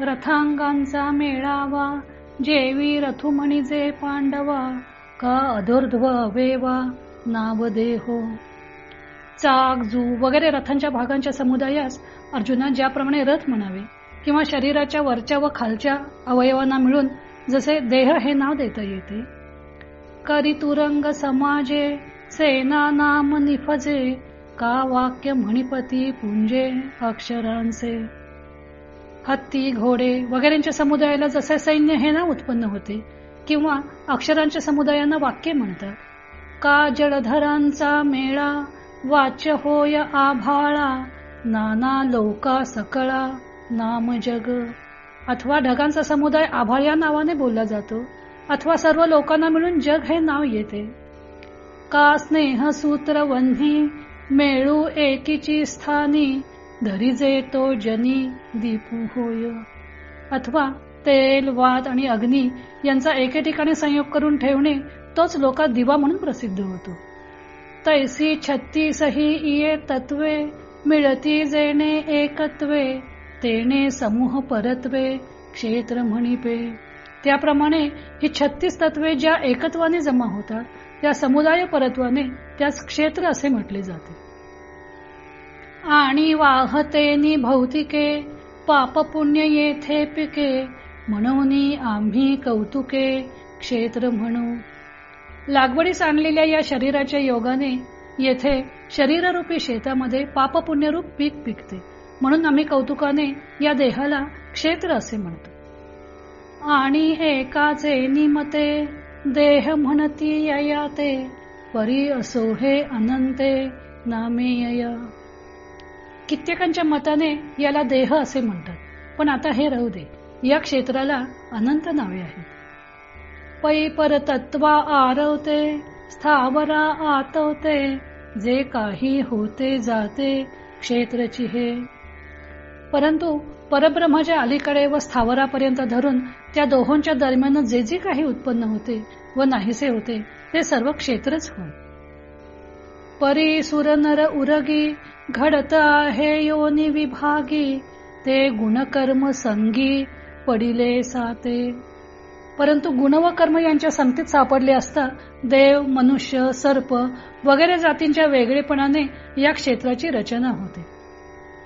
रथांगांचा मेळावा जेवी रथुमणीजे पांडवा का अधोर्ध्व अवेवा नाव देहो चाक जू वगैरे रथांच्या भागांच्या समुदायास अर्जुना ज्याप्रमाणे रथ म्हणावे किंवा शरीराच्या वरच्या व खालच्या अवयवांना मिळून जसे देह हे नाव देता येते. करी तुरंग समाजे सेना नाम निफजे का वाक्य म्हणिपती पुंजे अक्षरांचे. हत्ती घोडे वगैरेंच्या समुदायाला जसे सैन्य हे नाव उत्पन्न होते किंवा अक्षरांच्या समुदायांना वाक्य म्हणतात. का जलधरांचा मेळा वाच होय आभाळा नाना लोका सकळा नाम जग. अथवा ढगांचा समुदाय आभाळ या नावाने बोलला जातो अथवा सर्व लोकांना मिळून जग हे नाव येते. का स्नेह सूत्र वन्ही मेळू एकीची स्थानी धरीजे तो जनी दीपू होय. अथवा तेल वात आणि अग्नी यांचा एके ठिकाणी संयोग करून ठेवणे तोच लोकात दिवा म्हणून प्रसिद्ध होतो. तैसी छत्तीसही इये तत्वे मिळती जेणे एकत्वे तेने समूह परत्वे क्षेत्र म्हणिपे. त्याप्रमाणे ही छत्तीस तत्वे ज्या एकत्वाने जमा होतात त्या समुदाय परत्वाने त्यास क्षेत्र असे म्हटले जाते. आणि वाहतेनी भौतिके पाप पुण्य येथे पिके म्हणून आम्ही कौतुके क्षेत्र म्हणू. लागवडीस आणलेल्या या शरीराच्या योगाने येथे शरीररूपी शेतामध्ये पाप पुण्यरूप पीक पिकते. म्हणून आम्ही कौतुकाने या देहाला क्षेत्र असे म्हणतो. आणि एकाचे निमते देह म्हणती ययाते परी असो हे अनंते नामे कित्येकांच्या मताने याला देह असे म्हणतात. पण आता हे राहू दे. या क्षेत्राला अनंत नावे आहेत. पै परतत्वा आरवते स्थावरा आतवते जे काही होते जाते क्षेत्रची हे. परंतु परब्रह्माच्या अलीकडे व स्थावरापर्यंत धरून त्या दोहोंच्या दरम्यान जे जे काही उत्पन्न होते व नाहीसे होते ते सर्व क्षेत्रच होय. परी सुरनर उरगी घडत आहे योनी विभागी ते गुणकर्म संगी पडिले साते. परंतु गुण व कर्म यांच्या संगतीत सापडले असता देव मनुष्य सर्प वगैरे जातींच्या वेगळेपणाने या क्षेत्राची रचना होते.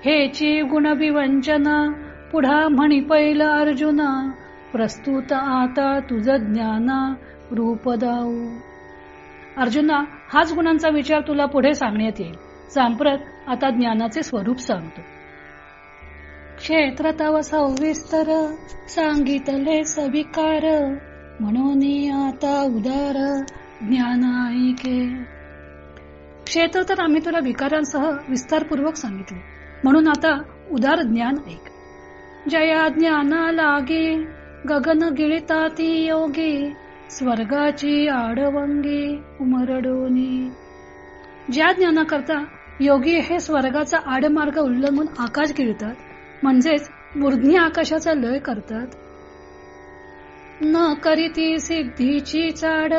हेची गुणविवंचना पुढा म्हणी पैल अर्जुना प्रस्तुत आता तुझ ज्ञाना रूप दाऊ. अर्जुना हाच गुणांचा विचार तुला पुढे सांगण्यात येईल. सांप्रत आता ज्ञानाचे स्वरूप सांगतो. क्षेत्र तव सविस्तर सांगितले सविकार म्हणून आता उदार ज्ञान ऐके. क्षेत्र तर आम्ही तुला विकारांसह विस्तारपूर्वक सांगितले. म्हणून आता उदार ज्ञान ऐक. जया ज्ञाना लागे गगन गिळता ती योगी स्वर्गाची आडवंगी उमरडोनी. ज्या ज्ञानाकरता योगी हे स्वर्गाचा आडमार्ग उल्लंघून आकाश गिळतात म्हणजेच मूर्ध्नी आकाशाचा लय करतात. न करीती सिद्धीची चाड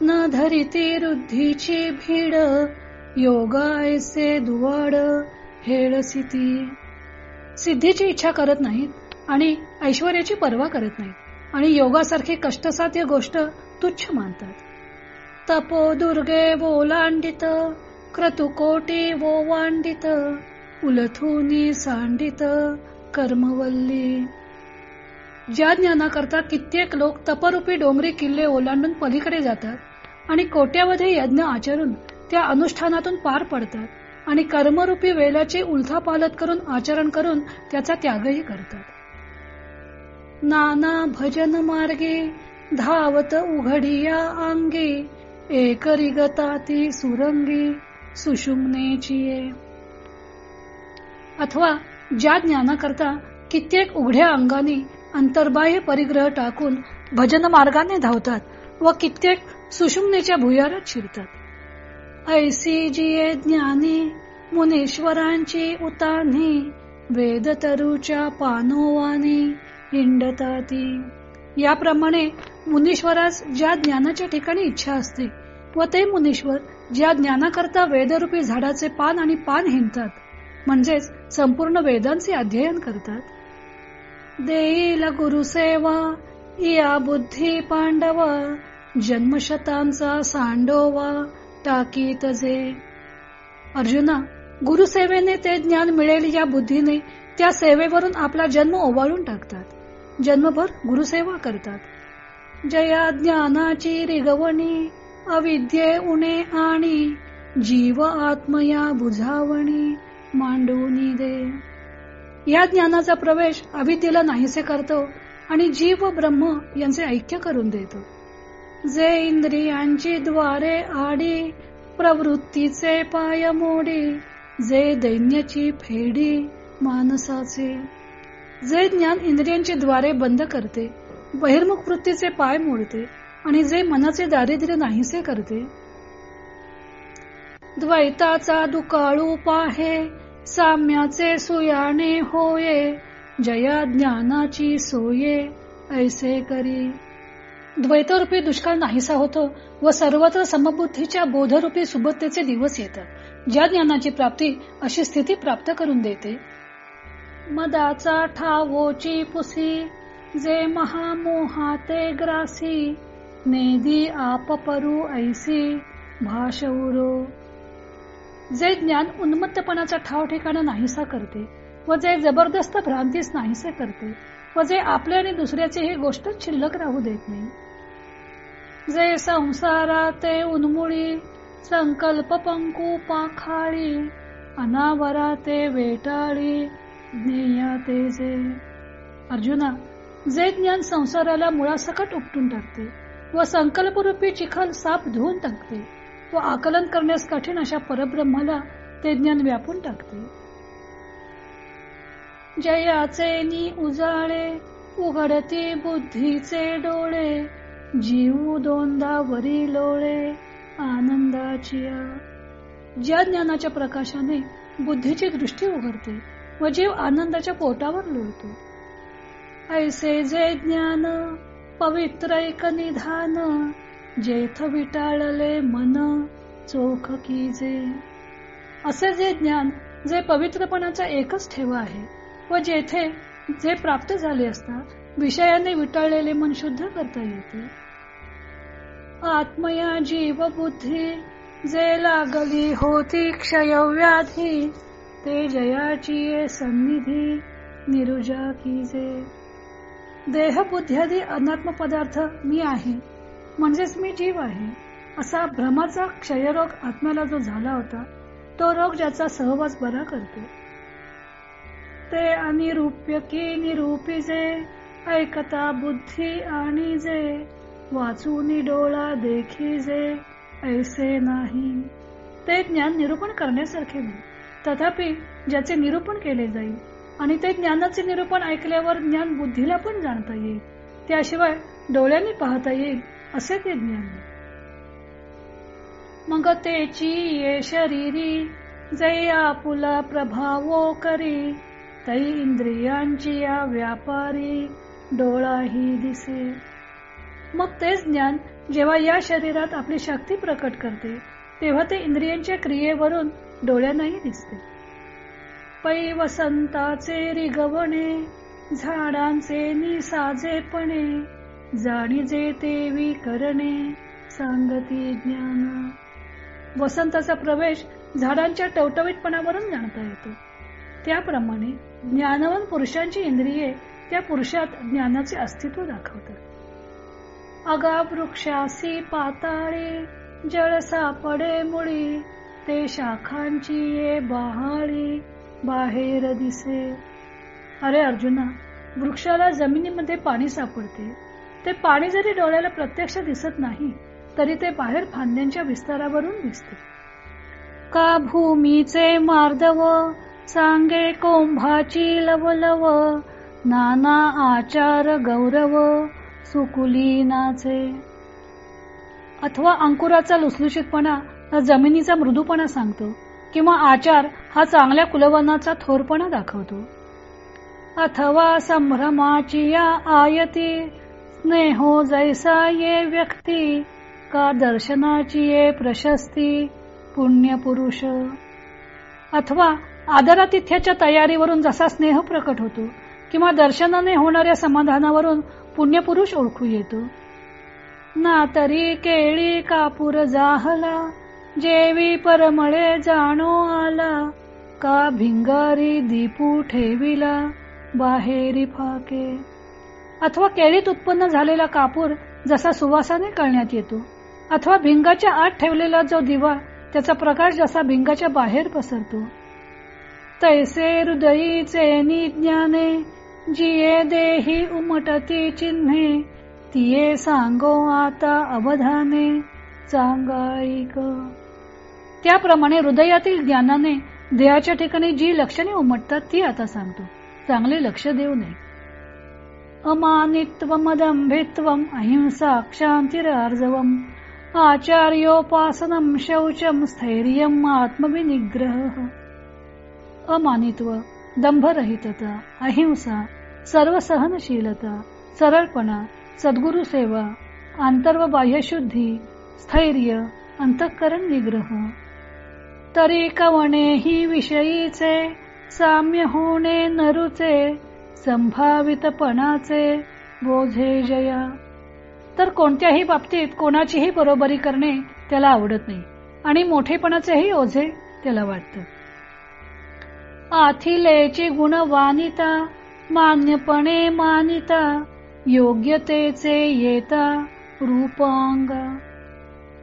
न धरिती रुद्धीची भीड योगायसे दुवाड हेळसिती. सिद्धीची इच्छा करत नाहीत आणि ऐश्वर्याची पर्वा करत नाहीत आणि योगासारखी कष्टसाध्य गोष्ट तुच्छ मानतात. तपो दुर्गे ओलांडित क्रतुकोटी वांडित उलथुनी सांडित कर्मवल्ली. ज्या ज्ञानाकरता कित्येक लोक तपरूपी डोंगरी किल्ले ओलांडून पलीकडे जातात आणि कोट्यावधी यज्ञ आचरून त्या अनुष्ठानातून पार पडतात आणि कर्मरूपी वेलाची पालत करून आचरण करून त्याचा त्यागही करतात. नाना भजन मार्गे धावत उघडिया अंगी एकरी गताती सुरंगी सुषुम्नेची अथवा ज्या ज्ञानाकरता कित्येक उघड्या अंगाने अंतर्बाह्य परिग्रह टाकून भजन मार्गाने धावतात व कित्येक सुषुम्नेच्या भुयारात शिरतात. ऐसी जिये ज्ञानी मुनीश्वरांची उतानी वेद तरुच्या पानोवानी हिंडताती. याप्रमाणे मुनीश्वरास ज्या ज्ञानाच्या ठिकाणी इच्छा असते व ते मुनीश्वर ज्या ज्ञानाकरता वेदरूपी झाडाचे पान आणि पान हिंडतात म्हणजेच संपूर्ण वेदांचे अध्ययन करतात. देईल गुरुसेवा या बुद्धी पांडव जन्मशतांचा सांडोवा टाकीत जे. अर्जुना गुरुसेवेने ते ज्ञान मिळेल या बुद्धीने त्या सेवेवरून आपला जन्म ओवाळून टाकतात. जन्मभर गुरुसेवा करतात. जया ज्ञानाची रिगवणी अविद्ये उणे आणि जीव आत्मया बुझावणी मांडून दे या ज्ञानाचा प्रवेश अविद्येला नाहीसे करतो आणि जीव ब्रह्म यांचे ऐक्य करून देतो. जे इंद्रियांची द्वारे आडी प्रवृत्तीचे पाय मोडी जे दैन्याची फेडी मानसाचे जे ज्ञान इंद्रियांची द्वारे बंद करते बहिर्मुख वृत्तीचे पाय मोडते आणि जे मनाचे दारिद्र्य नाहीसे करते. द्वैताचा दुकाळू पाहे साम्याचे सुयाने होये जया ज्ञानाची सोये ऐसे करी. द्वैतरूपी दुष्काळ नाहीसा होतो व सर्वत्र समबुद्धीच्या बोधरूपी सुबत्तेचे दिवस येतात. ज्या ज्ञानाची प्राप्ती अशी स्थिती प्राप्त करून देते. मदाचा ठावोची पुसी जे महामोहाते ग्रासी नेदी आपपरू ऐसी भाषवरो। जे ज्ञान उन्मत्तपणाचा ठाव ठिकाणा नाहीसा करते व जे जबरदस्त भ्रांतीस नाहीसे करते व जे आपले आणि दुसऱ्याची ही गोष्ट शिल्लक राहू देत नाही. जे संसाराते उन्मुळी संकल्प पंकू पाखाळी अनावराते वेटाळी ज्ञेयाते जे. अर्जुना जे ज्ञान संसाराला मुळासकट उपटून टाकते व संकल्परूपी चिखल साप धुवून टाकते व आकलन करण्यास कठीण अशा परब्रह्माला ते ज्ञान व्यापून टाकते. जयाचे नि उजाळे उघडती बुद्धीचे डोळे जीव दोनदा वरी लोळे आनंदाची ज्या ज्ञानाच्या प्रकाशाने बुद्धीची दृष्टी उघडते व जीव आनंदाच्या पोटावर लोळतो. ऐसे जे ज्ञान पवित्र एक निधान जेथ विटाळले मन चोख की जे. असे जे ज्ञान जे पवित्रपणाचा एकच ठेव आहे व जेथे जे प्राप्त झाले असता विषयाने विटाळलेले मन शुद्ध करता येते. आत्मया जीव बुद्धी जे लागली होती क्षयव्याधी ते जयाची सन्निधी निरुजा की जे. देह बुद्ध्यादी अनात्म पदार्थ मी आहे. म्हणजेच मी जीव आहे. असा भ्रमाचा क्षयरोग आत्म्याला जो झाला होता तो रोग ज्याचा सहवास बरा करतो. ते अनिरूप्य की निरूपी जे ऐकता बुद्धी आणि जे वाचून डोळा देखी जे ऐसे नाही. ते ज्ञान निरूपण करण्यासारखे नाही. तथापि ज्याचे निरूपण केले जाईल आणि ते ज्ञानाचे निरूपण ऐकल्यावर ज्ञान बुद्धीला पण जाणता येईल. त्याशिवाय डोळ्यांनी पाहता येईल असे ते ज्ञान. मग तेची ये शरीरी जय आपुला प्रभावो करी. तै इंद्रियांची या व्यापारी डोळाही दिसे. मग तेच ज्ञान जेव्हा या शरीरात आपली शक्ती प्रकट करते तेव्हा ते इंद्रियांच्या क्रियेवरून डोळ्यांनाही दिसते. पै वसंताचे रिगवणे झाडांचे निसाजेपणे जाणीजे तेवी करणे सांगती ज्ञान. वसंताचा प्रवेश झाडांच्या टवटवीतपणावरून जाणता येतो. त्याप्रमाणे ज्ञानवान पुरुषांची इंद्रिये त्या पुरुषात ज्ञानाचे अस्तित्व दाखवतात. अगा वृक्षासी पाताळे जळ सापडे मुळी ते शाखांची ये बहाळी बाहेर दिसे. अरे अर्जुना वृक्षाला जमिनीमध्ये पाणी सापडते. ते पाणी जरी डोळ्याला प्रत्यक्ष दिसत नाही तरी ते बाहेर फांद्यांच्या विस्तारावरून दिसते. का भूमीचे मार्दव सांगे कोंभाची लवलव नाना आचार गौरव सुकुलीनाचे. अथवा अंकुराचा लुसलुशीतपणा हा जमिनीचा मृदूपणा सांगतो. किंवा आचार हा चांगल्या कुलवनाचा थोरपणा दाखवतो. अथवा संभ्रमाची या आयती स्नेहो जैसा ये व्यक्ती का दर्शनाची ये प्रशस्ती पुण्य पुरुष. अथवा आदरातिथ्याच्या तयारीवरून जसा स्नेह प्रकट होतो किंवा दर्शनाने होणाऱ्या समाधानावरून पुण्यपुरुष ओळखू येतो. ना तरी केळी कापूर जाहला जेवी परमळे जाणो आला का भिंगारी दीपू ठेविला बाहेरी फाके. अथवा केळीत उत्पन्न झालेला कापूर जसा सुवासाने कळण्यात येतो अथवा भिंगाच्या आत ठेवलेला जो दिवा त्याचा प्रकाश जसा भिंगाच्या बाहेर पसरतो. तैसे हृदयीचे निज्ञाने जिये देही उमटती चिन्हे तिये सांगो आता अवधाने. चांगाईक त्याप्रमाणे हृदयातील ज्ञानाने देहाच्या ठिकाणी जी लक्षणे उमटतात ती आता सांगतो. चांगले लक्ष देऊ नये. अमानित्वमदंभित्वम अहिंसा क्षांतिरार्जवम आचार्योपासनम शौचम स्थैर्य आत्मविनिग्रह. अमानित्व दंभरहितता अहिंसा सर्व सहनशीलता सरळपणा सद्गुरु सेवा आंतर व बाह्यशुद्धी स्थैर्य अंतःकरण निग्रह तरी कवणे ही विषयीचे साम्य होणे नरुचे संभावितपणाचे बोझे जया. तर कोणत्याही बाबतीत कोणाचीही बरोबरी करणे त्याला आवडत नाही आणि मोठेपणाचेही ओझे त्याला वाटत. आथिलेची गुणवानिता मान्यपणे मानिता योग्यतेचे येता रूपांग.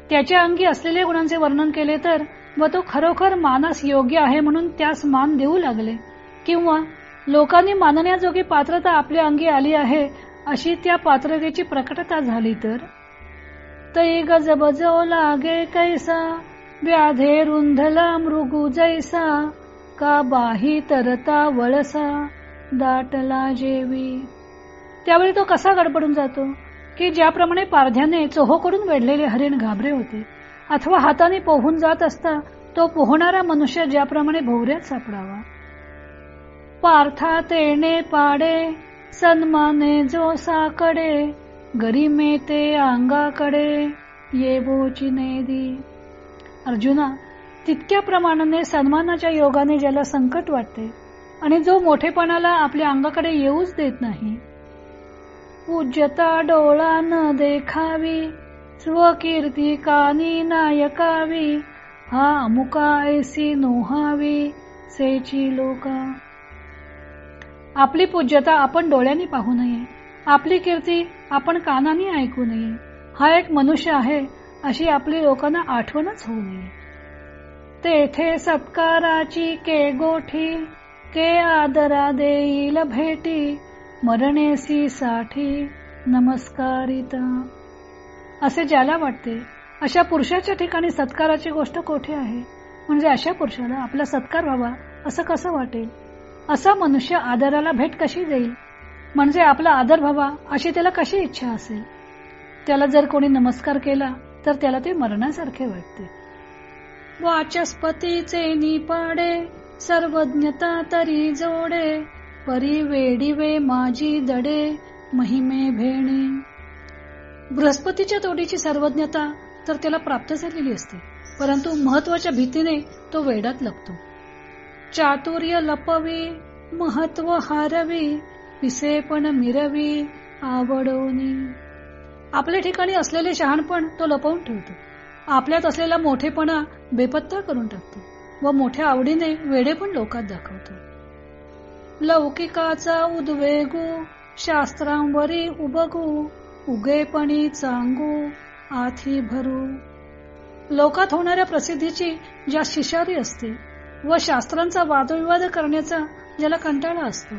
त्याच्या अंगी असलेल्या गुणांचे वर्णन केले तर व तो खरोखर मानास योग्य आहे म्हणून त्यास मान देऊ लागले. किंवा लोकांनी मानण्याजोगी पात्रता आपल्या अंगी आली आहे अशी त्या पात्रतेची प्रकटता झाली तर? तै गजबजो लागे कैसा व्याधे रुंधला मृगू जैसा का बाही तरता वळसा दाटला जेवी. त्यावेळी तो कसा गडबडून जातो? की ज्याप्रमाणे पारध्याने चोहोकडून वेढलेले हरिण घाबरे होते अथवा हाताने पोहून जात असता तो पोहणारा मनुष्य ज्याप्रमाणे भोवऱ्यात सापडावा. पार्था तेने पाडे सन्माने जो साकडे गरिमे ते अंगाकडे ये बोचिने नेदी. अर्जुना तितक्या प्रमाणाने सन्मानाच्या योगाने ज्याला संकट वाटते आणि जो मोठेपणाला आपल्या अंगाकडे येऊच देत नाही पूज्यता डोळा न देखावी स्वकीर्ती कानी नायकावी हा अमुका ऐसी नोहावी सेची लोका. आपली पूज्यता आपण डोळ्यांनी पाहू नये आपली कीर्ती आपण कानाने ऐकू नये हा एक मनुष्य आहे अशी आपली लोकांना आठवणच होऊ नये. तेथे सत्काराची के गोठी के आदरा देईल भेटी मरणेसी साठी नमस्कारिता. असे ज्याला वाटते अशा पुरुषाच्या ठिकाणी सत्काराची गोष्ट कोठे आहे? म्हणजे अशा पुरुषाला आपला सत्कार व्हावा असं कसं वाटेल? असा मनुष्य आदराला भेट कशी देईल? म्हणजे आपला आदर व्हावा अशी त्याला कशी इच्छा असेल? त्याला जर कोणी नमस्कार केला तर त्याला ते मरणासारखे वाटते. वाचस्पतीचे निपाडे सर्वज्ञता तरी जोडे परी वेडीवे माझी दडे महिमे भेणे. बृहस्पतीच्या तोडीची सर्वज्ञता तर त्याला प्राप्त झालेली असते परंतु महत्त्वाच्या भीतीने तो वेडात लपतो. चातुर्य लपवी महत्त्व हारवी पिसेपण मिरवी आवडवणी. आपल्या ठिकाणी असलेले शहाणपण तो लपवून ठेवतो. आपल्यात असलेला मोठेपणा बेपत्ता करून टाकतो व मोठ्या आवडीने वेडे पण लोकात दाखवतो. लौकिकाचा उद्वेगू शास्त्रांवरी उबगू उगेपणी चांगू आथी भरू. लोकात होणाऱ्या प्रसिद्धीची ज्या शिशारी असते व शास्त्रांचा वादविवाद करण्याचा ज्याला कंटाळा असतो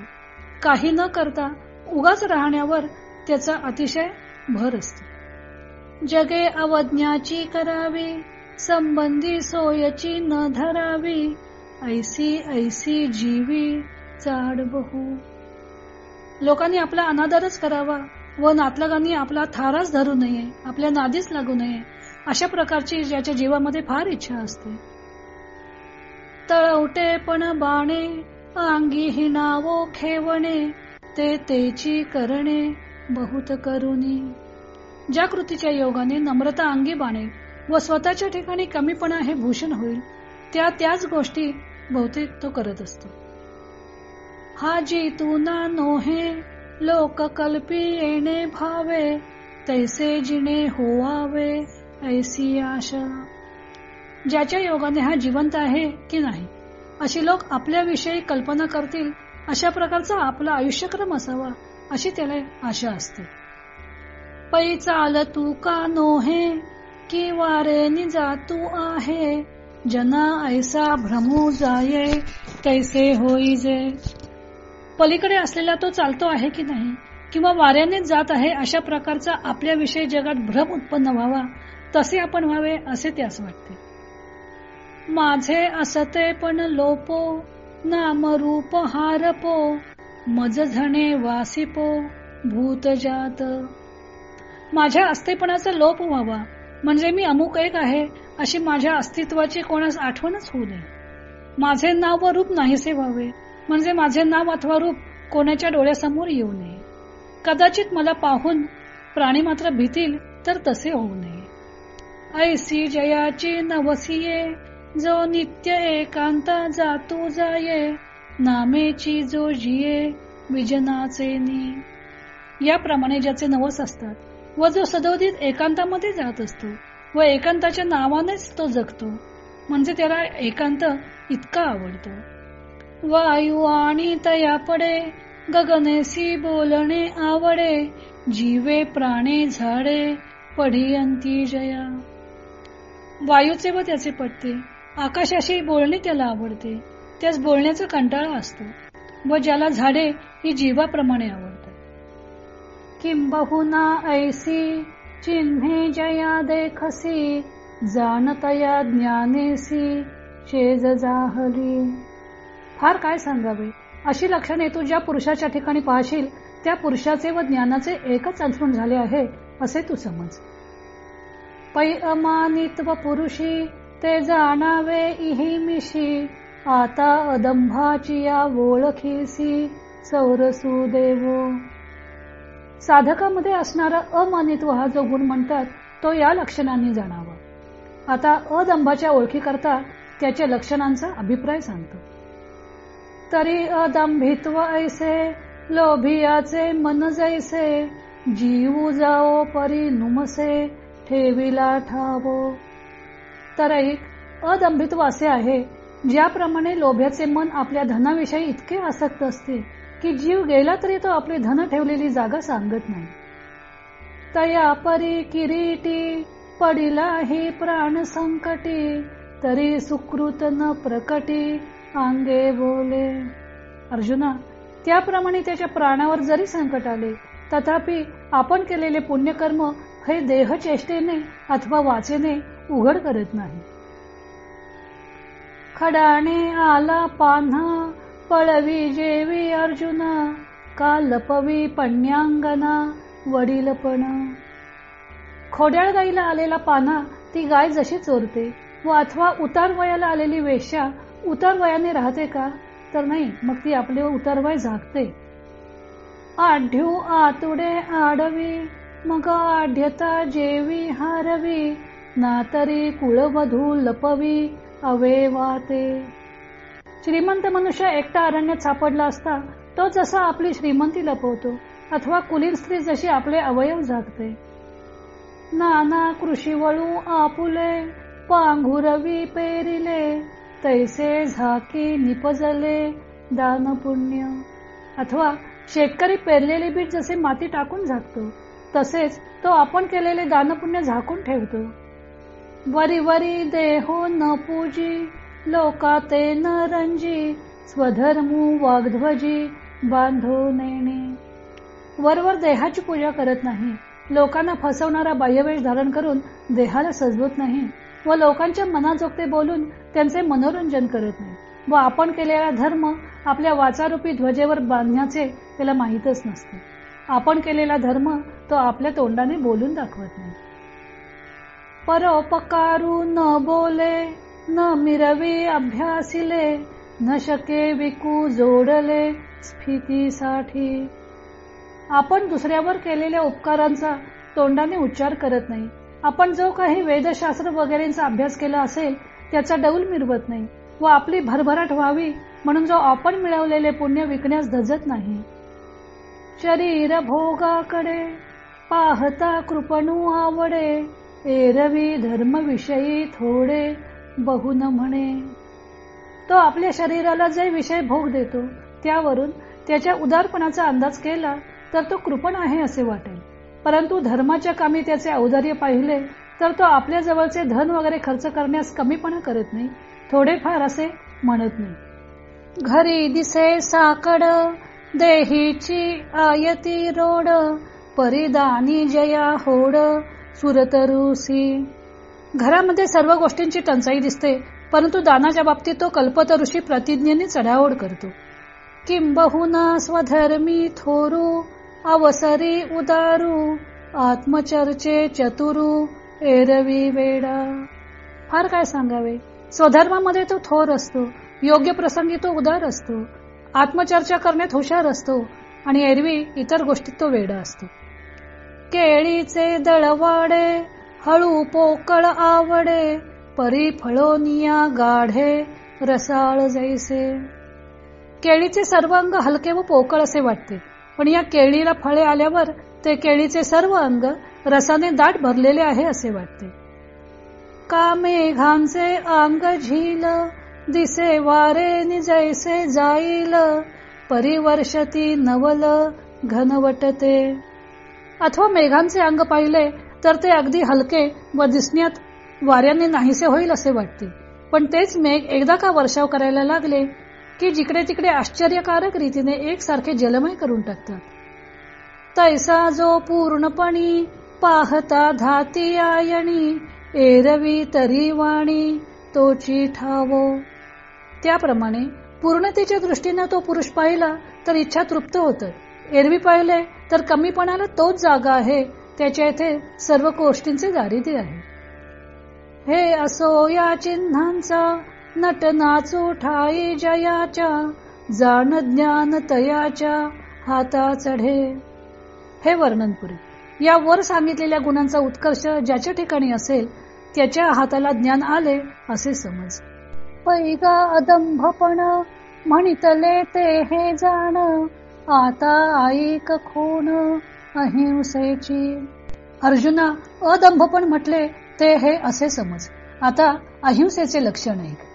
काही न करता उगाच राहण्यावर त्याचा अतिशय भर असतो. जगे अवज्ञाची करावी संबंधी सोयची न धरावी ऐसी ऐसी जीवी चाड बहू. लोकांनी आपला अनादरच करावा. व नातलगांनी आपला थाराच धरू नये. आपल्या नादीच लागू नये. अशा प्रकारची ज्याच्या जीवामध्ये फार इच्छा असते. तळवटे पण बाणे अंगी हिनावो खेवणे ते तेची करणे बहुत करुणी. ज्या कृतीच्या योगाने नम्रता अंगी बाणे व स्वतःच्या ठिकाणी कमीपणा हे भूषण होईल त्या त्याच गोष्टी बहुतेक तो करत असतो. हा तू ना नोहे लोक कल्पी येणे भावे तैसे जिणे होवावे ऐसी आशा. ज्याच्या योगाने हा जिवंत आहे की नाही? अशी लोक आपल्याविषयी कल्पना करतील अशा प्रकारचा आपला आयुष्यक्रम असावा अशी त्याला आशा असते. पै चाल तू का नोहे कि वारे जातू आहे जना ऐसा भ्रमू जाये तैसे होईजे पलीकडे असलेला तो चालतो आहे की नाही? किंवा वाऱ्यानेच जात आहे अशा प्रकारचा आपल्याविषयी जगात भ्रम उत्पन्न व्हावा तसे आपण व्हावे असे त्यास वाटते. माझे असते पण लोपो नामरूप हारपो मज झणे वासिपो भूत जात माझ्या अस्तेपणाचा लोप व्हावा म्हणजे मी अमुक एक आहे अशी माझ्या अस्तित्वाची कोणास आठवणच होऊ नये. माझे नाव व रूप नाहीसे व्हावे म्हणजे माझे नाव अथवा रूप कोणाच्या डोळ्यासमोर येऊ नये. कदाचित मला पाहून प्राणी मात्र भीतील तर तसे होऊ नये. ऐसी जयाची नवसिये जो नित्य एकांता जातो जाये नामेची जो जिये विजनाचे नी. याप्रमाणे ज्याचे नवस असतात व जो सदोदित एकांतामध्ये जात असतो व एकांताच्या नावानेच तो जगतो म्हणजे त्याला एकांत इतका आवडतो. वायू आणि तया पडे गगनेसी बोलणे आवडे जीवे प्राणे झाडे पढियंती जया. वायूचे व त्याचे पट्टे आकाशाशी बोलणे त्याला आवडते त्यास बोलण्याचा कंटाळा असतो व ज्याला झाडे ही जीवाप्रमाणे आवडतात. किंबहुना ऐसी चिन्हे जया देखसी जाणतया ज्ञानेसी शेज जाहली फार काय सांगावे? अशी लक्षणे तू ज्या पुरुषाच्या ठिकाणी पाहशील त्या पुरुषाचे व ज्ञानाचे एकच अंथरूण झाले आहे असे तू समज. पै अमानित्व पुरुषी ते जाणावे इही मिशी. आता अदंभाची या ओळखीसी सौरसू देवो. साधकामध्ये असणारा अमानित्व हा जो गुण म्हणतात तो या लक्षणांनी जाणावा. आता अदंभाच्या ओळखी करता त्याच्या लक्षणांचा अभिप्राय सांगतो. तरी अदंभित्व ऐसे लोभियाचे मन जैसे जीवू जाओ परी नुमसे ठेविला ठावो. तर एक अदंभित्व असे आहे ज्याप्रमाणे लोभ्याचे मन आपल्या धनाविषयी इतके आसक्त असते की जीव गेला तरी तो आपली धन ठेवलेली जागा सांगत नाही. तया परी किरीटी पडिला ही प्राण संकटी तरी सुकृत न प्रकटी अंगे बोले. अर्जुना त्याप्रमाणे त्याच्या प्राणावर जरी संकट आले तथापि आपण केलेले पुण्यकर्म हे देह चेष्टेने अथवा वाचेने उघड करत नाही. खडाने आला पान्हा पळवी जेवी अर्जुना का लपवी पण्यांगना वडीलपण. खोड्याळ गाईला आलेला पान्हा ती गाय जशी चोरते व अथवा उतार वयाला आलेली वेश्या उतार वयाने राहते का? तर नाही मग ती आपले उतार वय झाकते. आढ्यू आतुडे आडवी मग आढ्यता जेवी हारवी ना तरी कुळवधू लपवी अवे वाते. श्रीमंत मनुष्य एकटा अरण्यात सापडला असता तो जसा आपली श्रीमंती लपवतो अथवा कुलीन स्त्री जशी आपले अवयव झाकते. नाना कृषी वळू आपुले पांघुरवी पेरिले तैसे झाकी निपजले दान पुण्य अथवा शेतकरी पेरलेले बीट जसे माती टाकून झाकतो तसेच तो आपण केलेले दानपुण्य झाकून ठेवतो. वरी वरी देहो न पूजी लोकाते न रंजी स्वधर्मू वाग्ध्वजी बांधो नेणे. वरवर देहाची पूजा करत नाही लोकांना फसवणारा बाह्यवेश धारण करून देहाला सजवत नाही. व लोकांच्या मनाजोगते बोलून त्यांचे मनोरंजन करत नाही. व आपण केलेला धर्म आपल्या वाचारूपी ध्वजेवर बांधण्याचे त्याला माहीतच नसते. आपण केलेला धर्म तो आपल्या तोंडाने बोलून दाखवत नाही. परोपकारू न बोले न मिरवी अभ्यासिले न शके विकू जोडले स्फितीसाठी. आपण दुसऱ्यावर केलेल्या उपकारांचा तोंडाने उच्चार करत नाही. आपण जो काही वेदशास्त्र वगैरेचा अभ्यास केला असेल त्याचा डौल मिरवत नाही व आपली भरभराट व्हावी म्हणून जो आपण मिळवलेले पुण्य विकण्यास धजत नाही. शरीर भोगाकडे पाहता कृपणू आवडे एरवी धर्म विषयी थोडे बहुन म्हणे. तो आपल्या शरीराला जे विषय भोग देतो त्यावरून त्याच्या उदारपणाचा अंदाज केला तर तो कृपण आहे असे वाटेल. परंतु धर्माच्या कामी त्याचे औदार्य पाहिले तर तो आपल्या जवळचे धन वगैरे खर्च करण्यास कमीपणा करत नाही थोडेफार असे म्हणत नाही. घरी दिसे साकड देहीची आयती रोड परिदानी जया होड सुरतरुसी घरामध्ये सर्व गोष्टींची टंचाई दिसते परंतु दानाच्या बाबतीत तो कल्पतरुषी प्रतिज्ञेने चढाओढ करतो. किंबहुना स्वधर्मी थोरू अवसरी उदारू आत्मचर्चे चतुरू एरवी वेडा. फार काय सांगावे? स्वधर्मामध्ये तो थोर असतो योग्य प्रसंगी तो उदार असतो आत्मचर्चा करण्यात हुशार असतो आणि एरवी इतर गोष्टीत तो वेडा असतो. केळीचे दळवाडे हळू पोकळ आवडे परी फळोनिया गाढे रसाळ जैसे. केळीचे सर्व अंग हलके व पोकळ असे वाटते. पण या केळीला फळे आल्यावर ते केळीचे सर्व अंग रसाने दाट भरलेले आहे असे वाटते. का मेघांचे अंग झील दिसे वारे निजैसे जाईल परिवर्षती नवल घनवटते. अथवा मेघांचे अंग पाहिले तर ते अगदी हलके व दिसण्यात वाऱ्याने नाहीसे होईल असे वाटते. पण तेच मेघ एकदा का वर्षाव करायला लागले की जिकडे तिकडे आश्चर्यकारक रीतीने एकसारखे जलमय करून टाकतात. तैसा जो पूर्णपणी पाहता धाती आयणी एरवी तरी वाणी तोची ठावो. त्याप्रमाणे पूर्णतेच्या दृष्टीने तो पुरुष पाहिला तर इच्छा तृप्त होत. एरवी पाहिले तर कमीपणाला तोच जागा आहे त्याच्या येथे सर्व गोष्टींचे दारिद्र्य आहे. हे असो या चिन्हांचा नट नाचू ठाई जयाच्या जाण ज्ञान तयाच्या हाता चढे हे वर्णनपुरी या वर सांगितलेल्या गुणांचा उत्कर्ष ज्याच्या ठिकाणी असेल त्याच्या हाताला ज्ञान आले असे समज. पैगा अदंभपण म्हणितले ते हे जाण आता ऐक खून अहिंसेची. अर्जुना अदंभपण म्हटले ते हे असे समज. आता अहिंसेचे लक्षण ऐक.